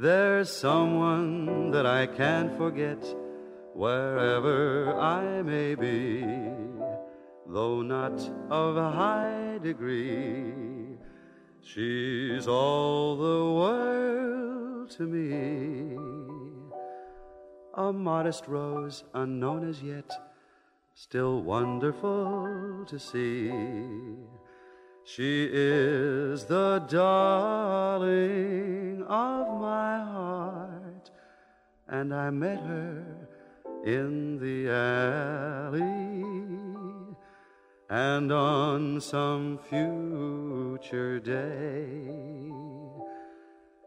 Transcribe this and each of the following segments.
There's someone that I can't forget wherever I may be, though not of a high degree. She's all the world to me. A modest rose, unknown as yet, still wonderful to see. She is the darling of and I met her in the alley. And on some future day,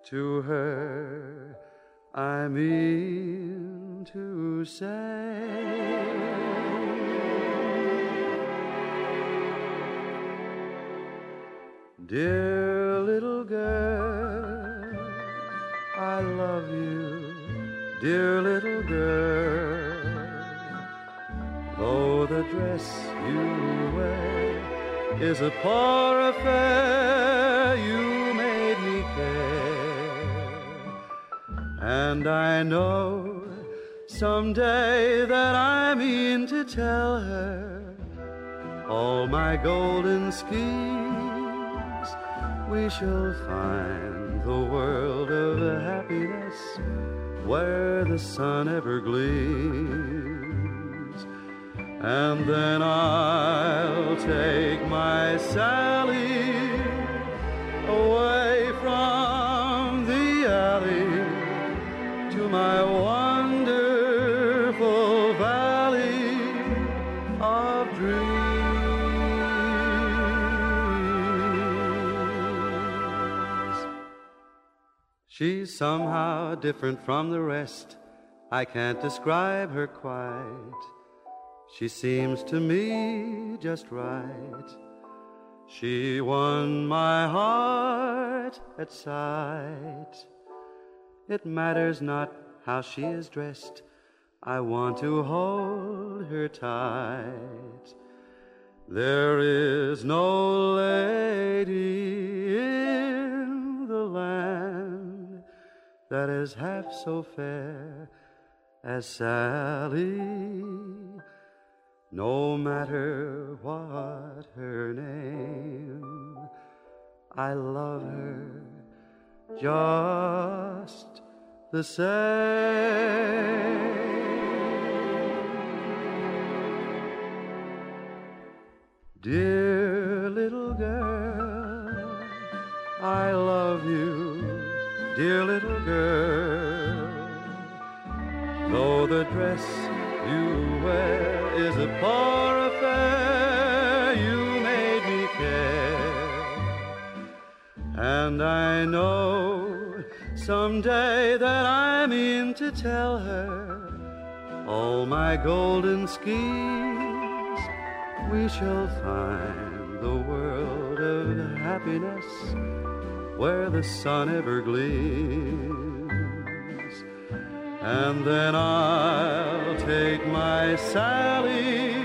to her I mean to say. Dear little girl, dear little girl. Though the dress you wear is a poor affair, you made me care. And I know someday that I mean to tell her all my golden schemes we shall find the world of happiness where the sun ever gleams. And then I'll take my Sally away from the alley to my She's somehow different from the rest. I can't describe her quite. She seems to me just right. She won my heart at sight. It matters not how she is dressed. I want to hold her tight. There is no lady that is half so fair as Sally. No matter what her name, I love her just the same. Dear little girl, I love you, dear little girl. Though the dress you wear is a poor affair, you made me care. And I know someday that I mean to tell her all my golden schemes. We shall find the world of happiness where the sun ever gleams. And then I'll take my Sally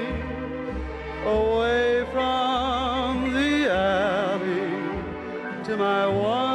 away from the alley to my one